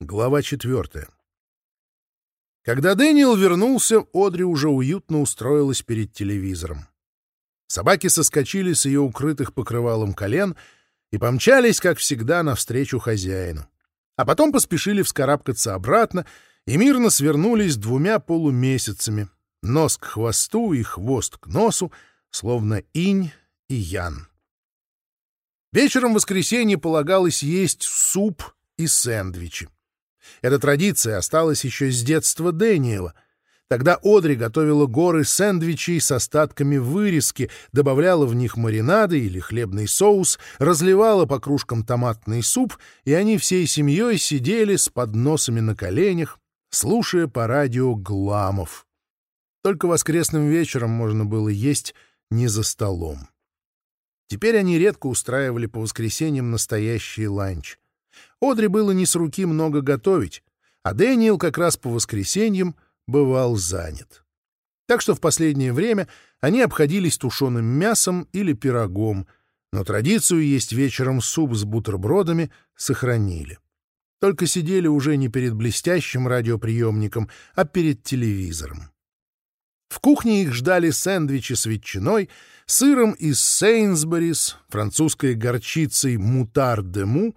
Глава четвертая. Когда Дэниел вернулся, Одри уже уютно устроилась перед телевизором. Собаки соскочили с ее укрытых покрывалом колен и помчались, как всегда, навстречу хозяину. А потом поспешили вскарабкаться обратно и мирно свернулись двумя полумесяцами, нос к хвосту и хвост к носу, словно инь и ян. Вечером в воскресенье полагалось есть суп и сэндвичи. Эта традиция осталась еще с детства Дэниела. Тогда Одри готовила горы сэндвичей с остатками вырезки, добавляла в них маринады или хлебный соус, разливала по кружкам томатный суп, и они всей семьей сидели с подносами на коленях, слушая по радио гламов. Только воскресным вечером можно было есть не за столом. Теперь они редко устраивали по воскресеньям настоящий ланч. Одри было не с руки много готовить, а Дэниел как раз по воскресеньям бывал занят. Так что в последнее время они обходились тушеным мясом или пирогом, но традицию есть вечером суп с бутербродами сохранили. Только сидели уже не перед блестящим радиоприемником, а перед телевизором. В кухне их ждали сэндвичи с ветчиной, сыром из Сейнсборис, французской горчицей мутар-де-му, -му,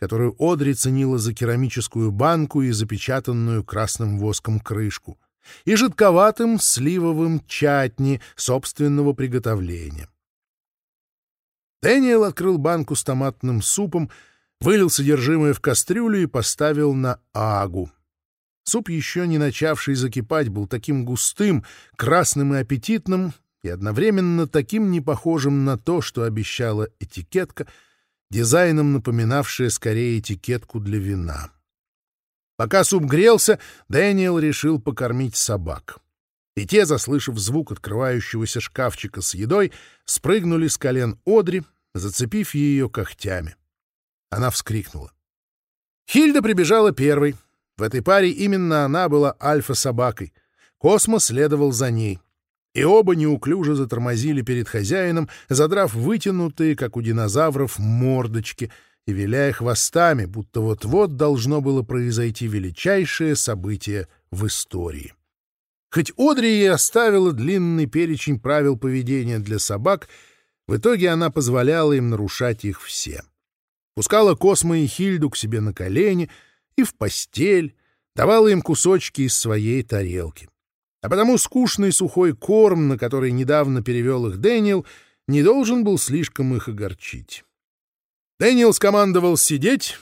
которую Одри ценила за керамическую банку и запечатанную красным воском крышку, и жидковатым сливовым чатни собственного приготовления. Дэниел открыл банку с томатным супом, вылил содержимое в кастрюлю и поставил на агу. Суп, еще не начавший закипать, был таким густым, красным и аппетитным, и одновременно таким непохожим на то, что обещала этикетка — дизайном напоминавшее скорее этикетку для вина. Пока суп грелся, Дэниел решил покормить собак. И те, заслышав звук открывающегося шкафчика с едой, спрыгнули с колен Одри, зацепив ее когтями. Она вскрикнула. Хильда прибежала первой. В этой паре именно она была альфа-собакой. Космос следовал за ней и И оба неуклюже затормозили перед хозяином, задрав вытянутые, как у динозавров, мордочки и виляя хвостами, будто вот-вот должно было произойти величайшее событие в истории. Хоть Одри и оставила длинный перечень правил поведения для собак, в итоге она позволяла им нарушать их все. Пускала Космо и Хильду к себе на колени и в постель, давала им кусочки из своей тарелки. А потому скучный сухой корм, на который недавно перевел их Дэниел, не должен был слишком их огорчить. Дэниел скомандовал сидеть.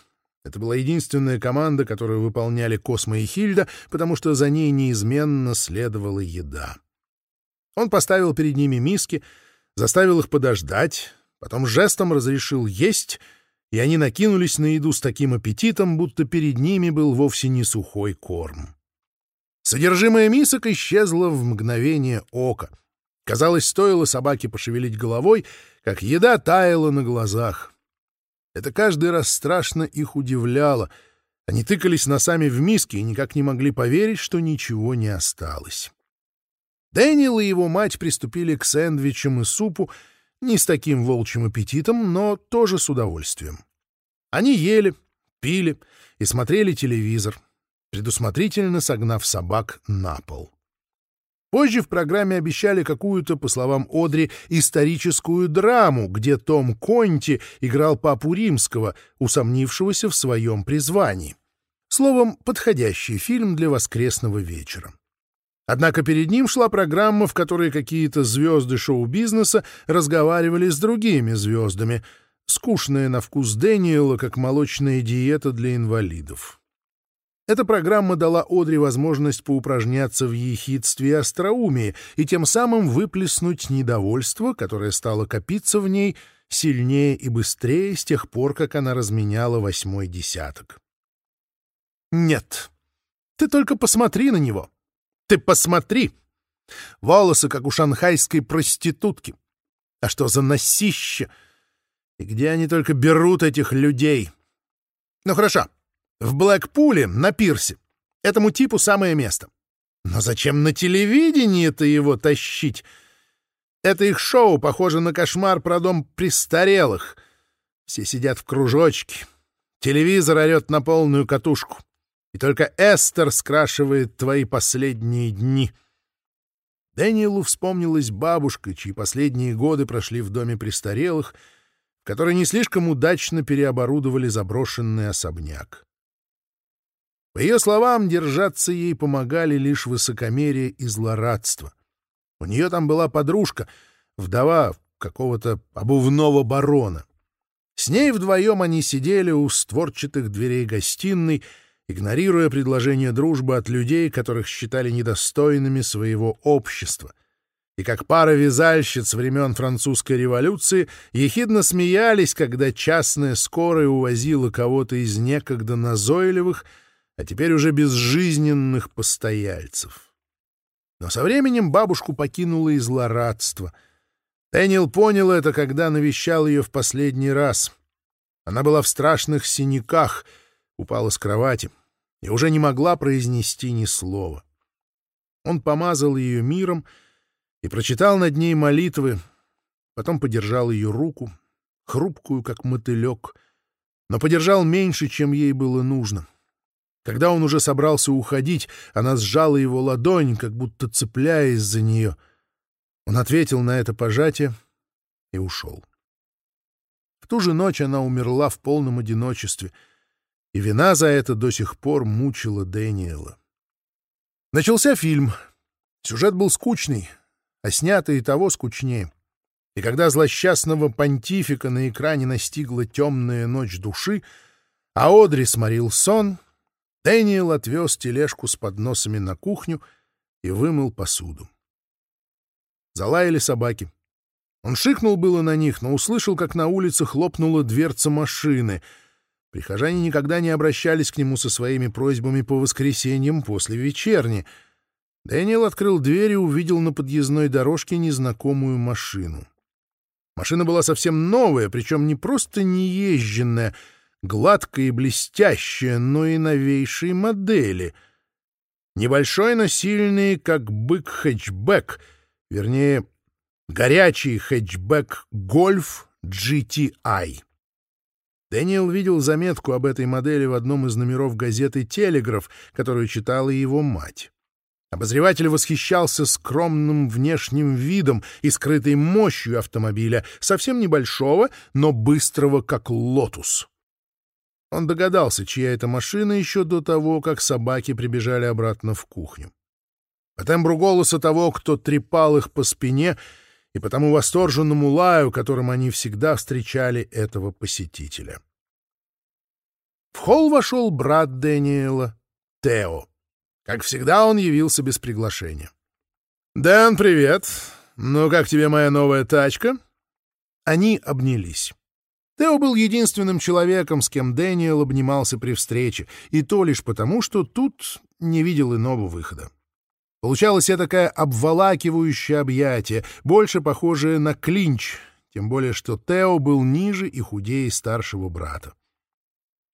Это была единственная команда, которую выполняли Космо и Хильда, потому что за ней неизменно следовала еда. Он поставил перед ними миски, заставил их подождать, потом жестом разрешил есть, и они накинулись на еду Содержимое мисок исчезло в мгновение ока. Казалось, стоило собаке пошевелить головой, как еда таяла на глазах. Это каждый раз страшно их удивляло. Они тыкались носами в миски и никак не могли поверить, что ничего не осталось. Дэниел и его мать приступили к сэндвичам и супу, не с таким волчьим аппетитом, но тоже с удовольствием. Они ели, пили и смотрели телевизор — предусмотрительно согнав собак на пол. Позже в программе обещали какую-то, по словам Одри, историческую драму, где Том Конти играл папу римского, усомнившегося в своем призвании. Словом, подходящий фильм для воскресного вечера. Однако перед ним шла программа, в которой какие-то звезды шоу-бизнеса разговаривали с другими звездами, скучная на вкус Дэниела, как молочная диета для инвалидов. Эта программа дала Одри возможность поупражняться в ехидстве и остроумии и тем самым выплеснуть недовольство, которое стало копиться в ней сильнее и быстрее с тех пор, как она разменяла восьмой десяток. «Нет, ты только посмотри на него. Ты посмотри! Волосы, как у шанхайской проститутки. А что за носище! И где они только берут этих людей? Ну хорошо, в Блэкпуле, на пирсе. Этому типу самое место. Но зачем на телевидении-то его тащить? Это их шоу похоже на кошмар про дом престарелых. Все сидят в кружочке. Телевизор орёт на полную катушку. И только Эстер скрашивает твои последние дни. Дэниелу вспомнилась бабушка, чьи последние годы прошли в доме престарелых, в который не слишком удачно переоборудовали заброшенный особняк. По ее словам, держаться ей помогали лишь высокомерие и злорадство. У нее там была подружка, вдова какого-то обувного барона. С ней вдвоем они сидели у створчатых дверей гостиной, игнорируя предложение дружбы от людей, которых считали недостойными своего общества. И как пара вязальщиц времен французской революции ехидно смеялись, когда частная скорая увозила кого-то из некогда назойливых — а теперь уже безжизненных постояльцев. Но со временем бабушку покинуло и злорадство. Дэниел понял это, когда навещал ее в последний раз. Она была в страшных синяках, упала с кровати и уже не могла произнести ни слова. Он помазал ее миром и прочитал над ней молитвы, потом подержал ее руку, хрупкую, как мотылек, но подержал меньше, чем ей было нужно — когда он уже собрался уходить, она сжала его ладонь, как будто цепляясь за нее. Он ответил на это пожатие и ушел. В ту же ночь она умерла в полном одиночестве, и вина за это до сих пор мучила Дэниела. Начался фильм. Сюжет был скучный, а снятый и того скучнее. И когда злосчастного понтифика на экране настигла темная ночь души, а Одри сморил сон — Дэниел отвез тележку с подносами на кухню и вымыл посуду. Залаяли собаки. Он шикнул было на них, но услышал, как на улице хлопнула дверца машины. Прихожане никогда не обращались к нему со своими просьбами по воскресеньям после вечерни. Дэниел открыл дверь и увидел на подъездной дорожке незнакомую машину. Машина была совсем новая, причем не просто неезженная — гладкой и блестящее, но и новейшей модели. Небольшой, но сильный, как бык хэтчбек, вернее, горячий хэтчбек «Гольф GTI». Дэниел видел заметку об этой модели в одном из номеров газеты «Телеграф», которую читала его мать. Обозреватель восхищался скромным внешним видом и скрытой мощью автомобиля, совсем небольшого, но быстрого, как «Лотус». Он догадался, чья это машина еще до того, как собаки прибежали обратно в кухню. По тембру голоса того, кто трепал их по спине, и по тому восторженному лаю, которым они всегда встречали этого посетителя. В холл вошел брат Дэниела, Тео. Как всегда, он явился без приглашения. «Дэн, привет! Ну, как тебе моя новая тачка?» Они обнялись. Тео был единственным человеком, с кем Дэниел обнимался при встрече, и то лишь потому, что тут не видел иного выхода. Получалось такая обволакивающее объятие, больше похожее на клинч, тем более что Тео был ниже и худее старшего брата.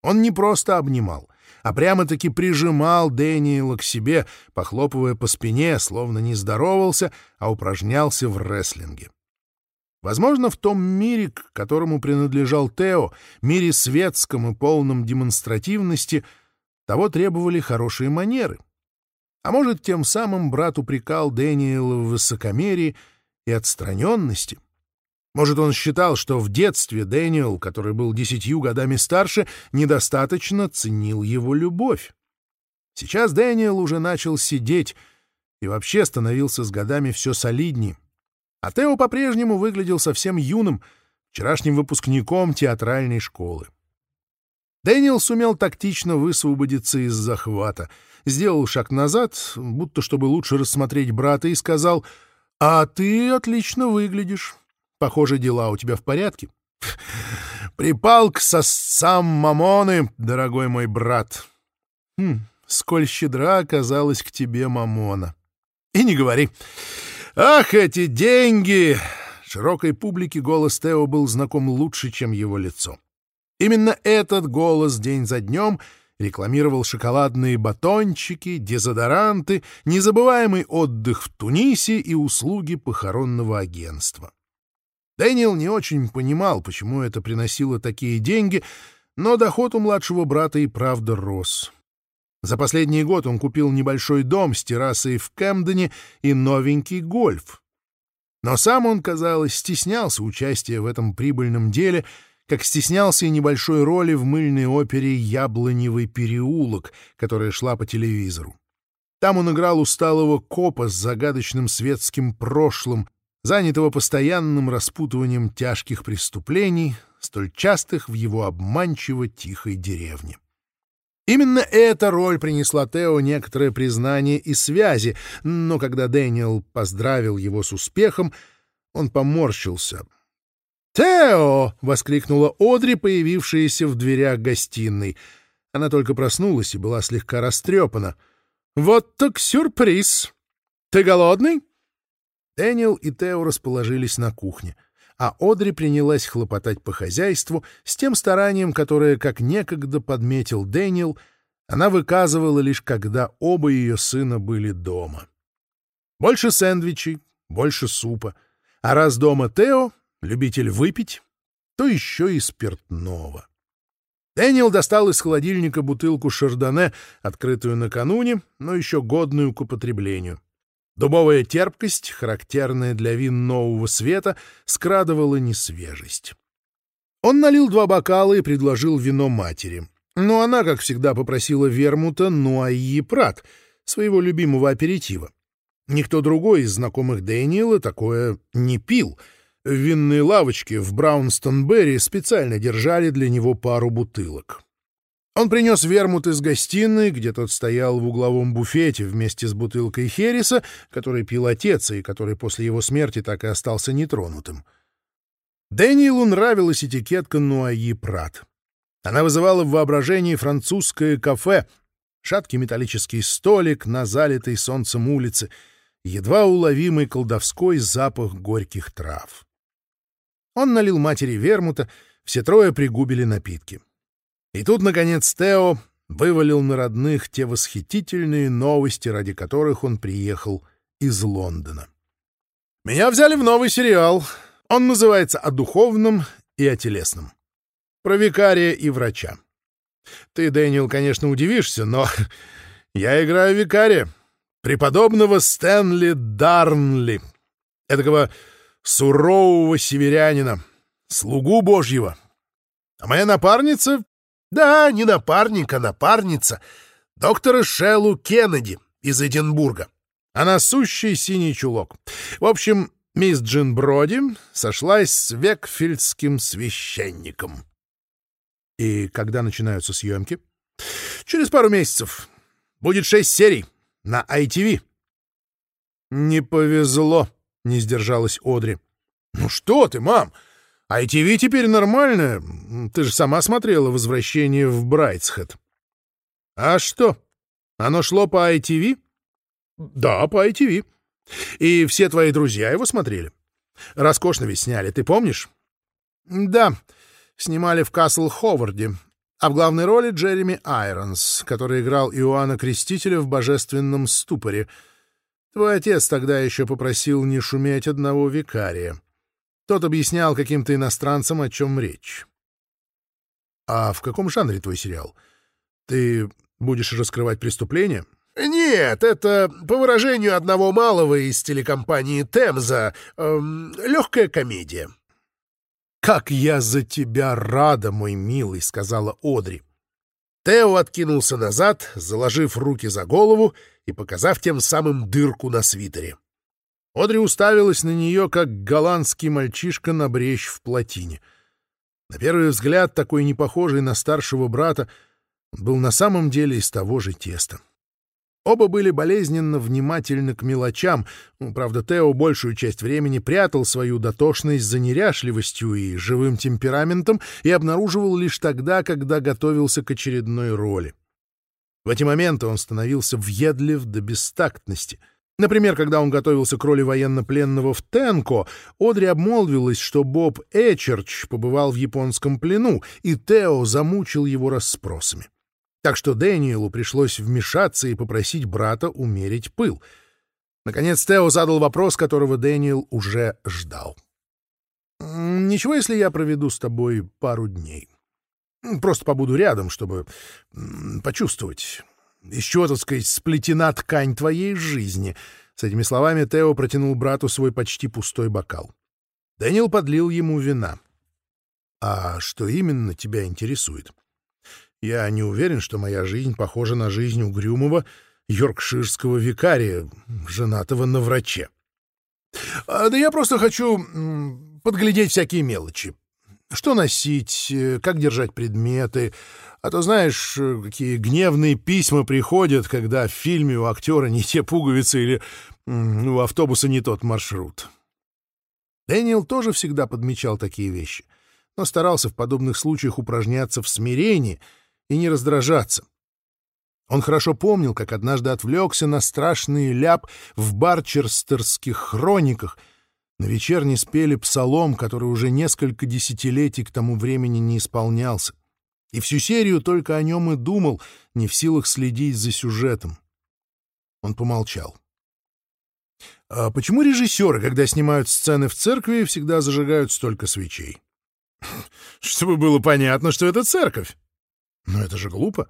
Он не просто обнимал, а прямо-таки прижимал Дэниела к себе, похлопывая по спине, словно не здоровался, а упражнялся в рестлинге. Возможно, в том мире, к которому принадлежал Тео, мире светском и полном демонстративности, того требовали хорошие манеры. А может, тем самым брат упрекал Дэниела в высокомерии и отстраненности. Может, он считал, что в детстве Дэниел, который был десятью годами старше, недостаточно ценил его любовь. Сейчас Дэниел уже начал сидеть и вообще становился с годами все солиднее. А Тео по-прежнему выглядел совсем юным, вчерашним выпускником театральной школы. Дэниел сумел тактично высвободиться из захвата, сделал шаг назад, будто чтобы лучше рассмотреть брата, и сказал «А ты отлично выглядишь. Похоже, дела у тебя в порядке». «Припал к сосцам мамоны, дорогой мой брат». «Хм, сколь щедра оказалась к тебе мамона». «И не говори. «Ах, эти деньги!» Широкой публике голос Тео был знаком лучше, чем его лицо. Именно этот голос день за днем рекламировал шоколадные батончики, дезодоранты, незабываемый отдых в Тунисе и услуги похоронного агентства. Дэниел не очень понимал, почему это приносило такие деньги, но доход у младшего брата и правда рос. За последний год он купил небольшой дом с террасой в Кэмдоне и новенький гольф. Но сам он, казалось, стеснялся участия в этом прибыльном деле, как стеснялся и небольшой роли в мыльной опере «Яблоневый переулок», которая шла по телевизору. Там он играл усталого копа с загадочным светским прошлым, занятого постоянным распутыванием тяжких преступлений, столь частых в его обманчиво тихой деревне. Именно эта роль принесла Тео некоторое признание и связи, но когда Дэниел поздравил его с успехом, он поморщился. «Тео!» — воскликнула Одри, появившаяся в дверях гостиной. Она только проснулась и была слегка растрепана. «Вот так сюрприз! Ты голодный?» Дэниел и Тео расположились на кухне а Одри принялась хлопотать по хозяйству с тем старанием, которое, как некогда подметил Дэниел, она выказывала лишь когда оба ее сына были дома. Больше сэндвичей, больше супа. А раз дома Тео, любитель выпить, то еще и спиртного. Дэниел достал из холодильника бутылку шардоне, открытую накануне, но еще годную к употреблению. Дубовая терпкость, характерная для вин нового света, скрадывала несвежесть. Он налил два бокала и предложил вино матери. Но ну, она, как всегда, попросила вермута Нуайи Прат, своего любимого аперитива. Никто другой из знакомых Дэниела такое не пил. В винной лавочке в Браунстон-Берри специально держали для него пару бутылок. Он принес вермут из гостиной, где тот стоял в угловом буфете вместе с бутылкой Хереса, который пил отец и который после его смерти так и остался нетронутым. Дэниелу нравилась этикетка Нуаи Прат. Она вызывала в воображении французское кафе, шаткий металлический столик на залитой солнцем улице, едва уловимый колдовской запах горьких трав. Он налил матери вермута, все трое пригубили напитки. — и тут, наконец, Тео вывалил на родных те восхитительные новости, ради которых он приехал из Лондона. «Меня взяли в новый сериал. Он называется «О духовном и о телесном». Про викария и врача. Ты, Дэниел, конечно, удивишься, но я играю викария, преподобного Стэнли Дарнли, этого сурового северянина, слугу божьего. А моя напарница да, не напарник, а напарница. Доктора Шеллу Кеннеди из Эдинбурга. Она сущий синий чулок. В общем, мисс Джин Броди сошлась с векфельдским священником. И когда начинаются съемки? Через пару месяцев. Будет шесть серий на ITV. «Не повезло», — не сдержалась Одри. «Ну что ты, мам? ITV теперь нормально. Ты же сама смотрела «Возвращение в Брайтсхед». А что? Оно шло по ITV? Да, по ITV. И все твои друзья его смотрели? Роскошно ведь сняли, ты помнишь? Да, снимали в Касл Ховарде, а в главной роли Джереми Айронс, который играл Иоанна Крестителя в «Божественном ступоре». Твой Тот объяснял каким-то иностранцам, о чем речь. «А в каком жанре твой сериал? Ты будешь раскрывать преступления?» «Нет, это, по выражению одного малого из телекомпании «Темза», эм, легкая комедия». «Как я за тебя рада, мой милый», — сказала Одри. Тео откинулся назад, заложив руки за голову и показав тем самым дырку на свитере. Одри уставилась на нее, как голландский мальчишка на брешь в плотине. На первый взгляд, такой непохожий на старшего брата, был на самом деле из того же теста. Оба были болезненно внимательны к мелочам, ну, правда, Тео большую часть времени прятал свою дотошность за неряшливостью и живым темпераментом и обнаруживал лишь тогда, когда готовился к очередной роли. В эти Например, когда он готовился к роли военно-пленного в Тенко, Одри обмолвилась, что Боб Эчерч побывал в японском плену, и Тео замучил его расспросами. Так что Дэниелу пришлось вмешаться и попросить брата умерить пыл. Наконец Тео задал вопрос, которого Дэниел уже ждал. «Ничего, если я проведу с тобой пару дней. Просто побуду рядом, чтобы почувствовать». из чего, так сказать, сплетена ткань твоей жизни. С этими словами Тео протянул брату свой почти пустой бокал. Дэниел подлил ему вина. «А что именно тебя интересует?» «Я не уверен, что моя жизнь похожа на жизнь угрюмого йоркширского викария, женатого на враче. Что носить, э, как держать предметы. А то знаешь, э, какие гневные письма приходят, когда в фильме у актера не те пуговицы или ну, у автобуса не тот маршрут. Дэниел тоже всегда подмечал такие вещи, но старался в подобных случаях упражняться в смирении и не раздражаться. Он хорошо помнил, как однажды отвлекся на страшный ляп в барчерстерских хрониках — Вечерне спели псалом, который уже несколько десятилетий к тому времени не исполнялся. И всю серию только о нем и думал, не в силах следить за сюжетом. Он помолчал. «А почему режиссеры, когда снимают сцены в церкви, всегда зажигают столько свечей?» «Чтобы было понятно, что это церковь!» «Но это же глупо!»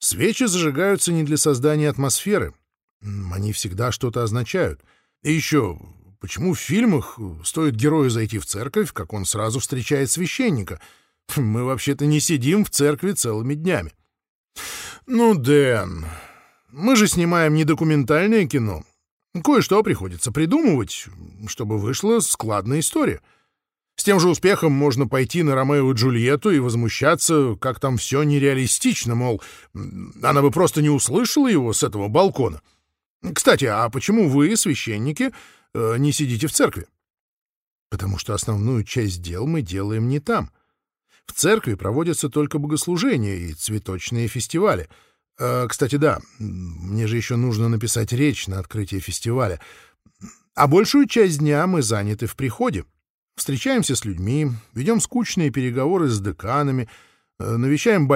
Свечи зажигаются не для создания атмосферы. Они всегда что-то означают. И еще, почему в фильмах э, стоит герою зайти в церковь, как он сразу встречает священника? Мы вообще-то не сидим в церкви целыми днями. Ну, Дэн, мы же снимаем не документальное кино. Кое-что приходится придумывать, чтобы вышла складная история. С тем же успехом можно пойти на Ромео и Джульетту и возмущаться, как там все нереалистично, мол, она бы просто не услышала его с этого балкона. Кстати, а почему вы, священники, э, не сидите в церкви? Потому что основную часть дел мы делаем не там. В церкви проводятся только богослужения и цветочные фестивали — Э, кстати, да, мне же еще нужно написать речь на открытии фестиваля. А большую часть дня мы заняты в приходе. Встречаемся с людьми, ведем скучные переговоры с деканами, э, навещаем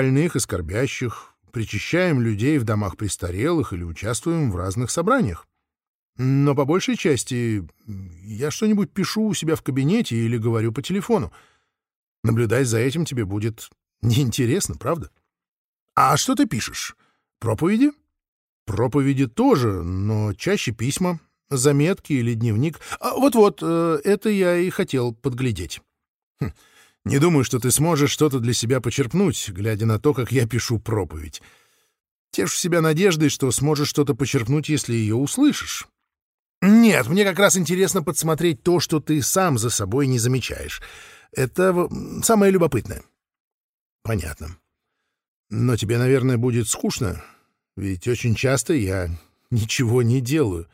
больных и скорбящих, причащаем людей в домах престарелых или участвуем в разных собраниях. Но по большей части я что-нибудь пишу у себя в кабинете или говорю по телефону. Наблюдать за этим тебе будет неинтересно, правда? А что ты пишешь? Проповеди? Проповеди тоже, но чаще письма, заметки или дневник. А вот-вот, э, это я и хотел подглядеть. Хм, не думаю, что ты сможешь что-то «Нет, мне как раз интересно подсмотреть то, что ты сам за собой не замечаешь. Это самое любопытное». «Понятно. Но тебе, наверное, будет скучно, ведь очень часто я ничего не делаю.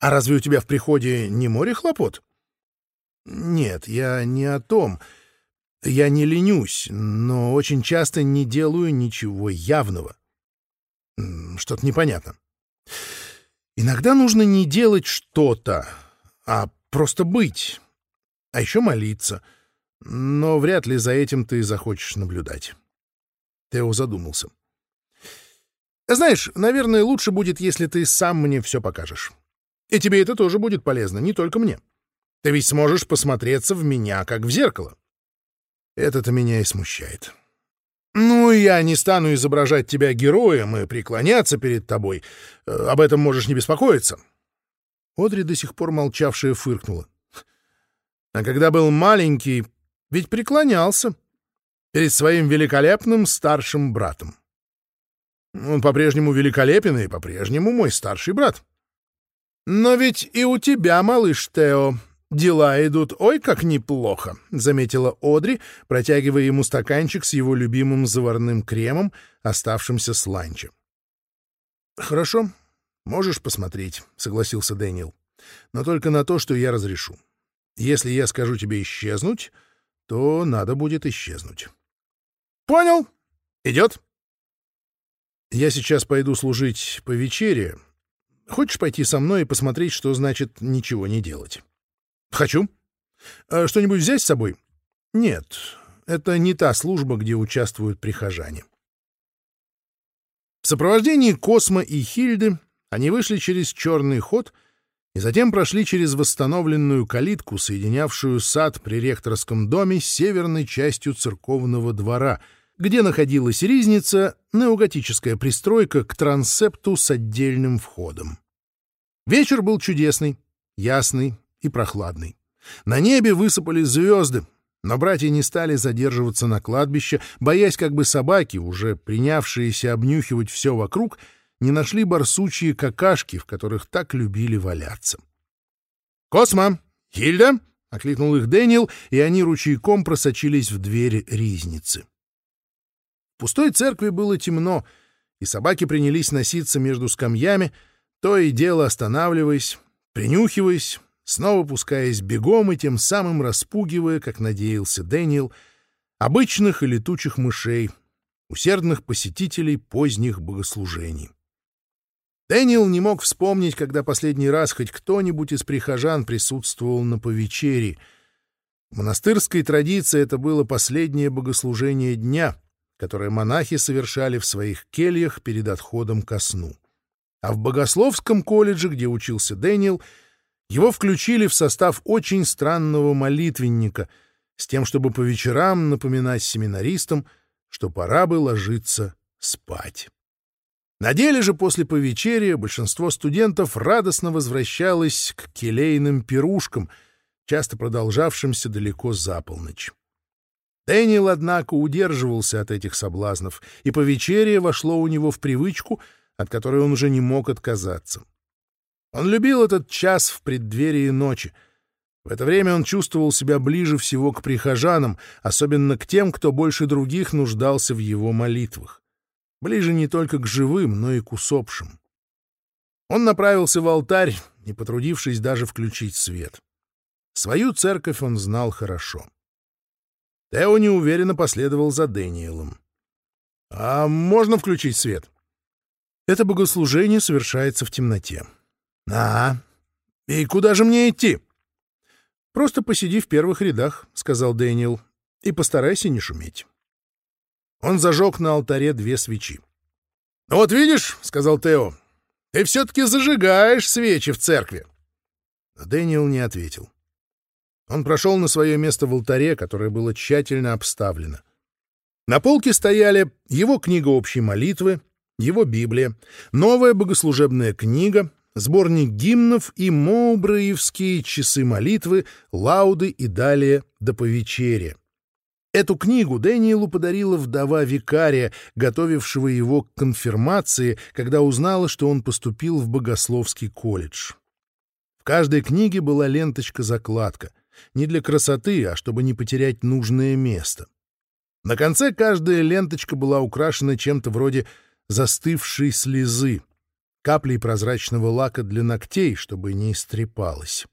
А разве у тебя в приходе не море хлопот?» «Нет, я не о том. Я не ленюсь, но очень часто не делаю ничего явного. Что-то непонятно». Иногда нужно не делать что-то, а просто быть. А еще молиться. Но вряд ли за этим ты захочешь наблюдать. Тео задумался. Знаешь, наверное, лучше будет, если ты сам мне все покажешь. И тебе это тоже будет полезно, не только мне. Ты ведь сможешь посмотреться в меня, как в зеркало. Это-то меня и смущает. Ну, я не стану изображать тебя героем и преклоняться перед тобой. Э, об этом можешь не беспокоиться». Одри, до сих пор молчавшая, фыркнула. «А когда был маленький, ведь преклонялся перед своим великолепным старшим братом. Он по-прежнему великолепен и по-прежнему мой старший брат. Но ведь и у тебя, малыш Тео, «Дела идут, ой, как неплохо», — заметила Одри, протягивая ему стаканчик с его любимым заварным кремом, оставшимся с ланчем. «Хорошо, можешь посмотреть», — согласился Дэниел. «Но только на то, что я разрешу. Если я скажу тебе исчезнуть, то надо будет исчезнуть». «Понял. Идет». «Я сейчас пойду служить по вечере. Хочешь пойти со мной и посмотреть, что значит ничего не делать?» Хочу. А что-нибудь взять с собой? — Нет, это не та служба, где участвуют прихожане. В сопровождении Космо и Хильды они вышли через черный ход и затем прошли через восстановленную калитку, соединявшую сад при ректорском доме с северной частью церковного двора, где находилась ризница, неоготическая пристройка к трансепту с отдельным входом. Вечер был чудесный, ясный и прохладный. На небе высыпали звезды, но братья не стали задерживаться на кладбище, боясь, как бы собаки, уже принявшиеся обнюхивать все вокруг, не нашли барсучьи какашки, в которых так любили валяться. «Космо! Хильда!» — окликнул их Дэниел, и они ручейком просочились в двери ризницы. В пустой церкви было темно, и собаки принялись носиться между скамьями, то и дело останавливаясь, принюхиваясь, снова пускаясь бегом и тем самым распугивая, как надеялся Дэниел, обычных и летучих мышей, усердных посетителей поздних богослужений. Дэниел не мог вспомнить, когда последний раз хоть кто-нибудь из прихожан присутствовал на повечере. В монастырской традиции это было последнее богослужение дня, которое монахи совершали в своих кельях перед отходом ко сну. А в богословском колледже, где учился Дэниел, — его включили в состав очень странного молитвенника с тем, чтобы по вечерам напоминать семинаристам, что пора бы ложиться спать. На деле же после повечерия большинство студентов радостно возвращалось к келейным пирушкам, часто продолжавшимся далеко за полночь. Дэниел, однако, удерживался от этих соблазнов, и повечерие вошло у него в привычку, от которой он уже не мог отказаться. Он любил этот час в преддверии ночи. В это время он чувствовал себя ближе всего к прихожанам, особенно к тем, кто больше других нуждался в его молитвах. Ближе не только к живым, но и к усопшим. Он направился в алтарь, не потрудившись даже включить свет. Свою церковь он знал хорошо. Тео неуверенно последовал за Дэниелом. «А можно включить свет?» «Это богослужение совершается в темноте», «А, и куда же мне идти?» «Просто посиди в первых рядах», — сказал Дэниел, — «и постарайся не шуметь». Он зажег на алтаре две свечи. «Ну «Вот видишь», — сказал Тео, — «ты все-таки зажигаешь свечи в церкви». сборник гимнов и моубраевские часы молитвы, лауды и далее до повечерия. Эту книгу Дэниелу подарила вдова викария, готовившего его к конфирмации, когда узнала, что он поступил в богословский колледж. В каждой книге была ленточка-закладка. Не для красоты, а чтобы не потерять нужное место. На конце каждая ленточка была украшена чем-то вроде застывшей слезы, каплей прозрачного лака для ногтей, чтобы не истрепалось.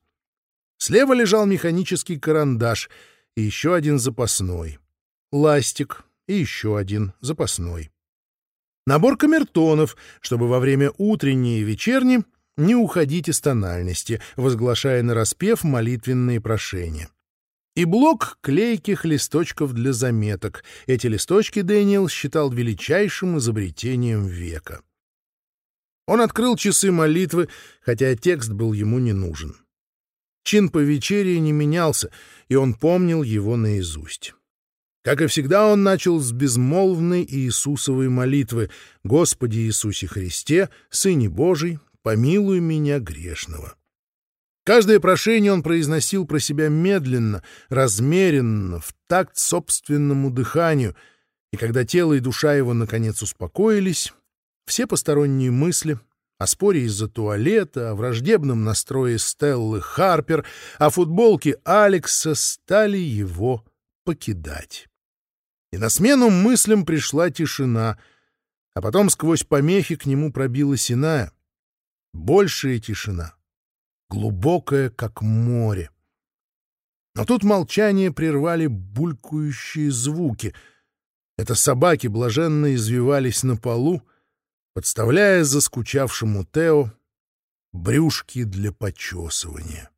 Слева лежал механический карандаш — и еще один запасной. Ластик и еще один запасной. Набор камертонов, чтобы во время утренней и вечерней не уходить из тональности, возглашая нараспев молитвенные прошения. И блок клейких листочков для заметок. Эти листочки Дэниел считал величайшим изобретением века. Он открыл часы молитвы, хотя текст был ему не нужен. Чин по вечере не менялся, и он помнил его наизусть. Как и всегда, он начал с безмолвной Иисусовой молитвы «Господи Иисусе Христе, Сыне Божий, помилуй меня грешного». Каждое прошение он произносил про себя медленно, размеренно, в такт собственному дыханию, и когда тело и душа его наконец успокоились, Все посторонние мысли о споре из-за туалета, о враждебном настрое Стеллы Харпер, о футболке Алекса стали его покидать. И на смену мыслям пришла тишина, а потом сквозь помехи к нему пробилась иная, большая тишина, глубокая, как море. Но тут молчание прервали булькающие звуки. Это собаки блаженно извивались на полу, подставляя заскучавшему Тео брюшки для подчесывания.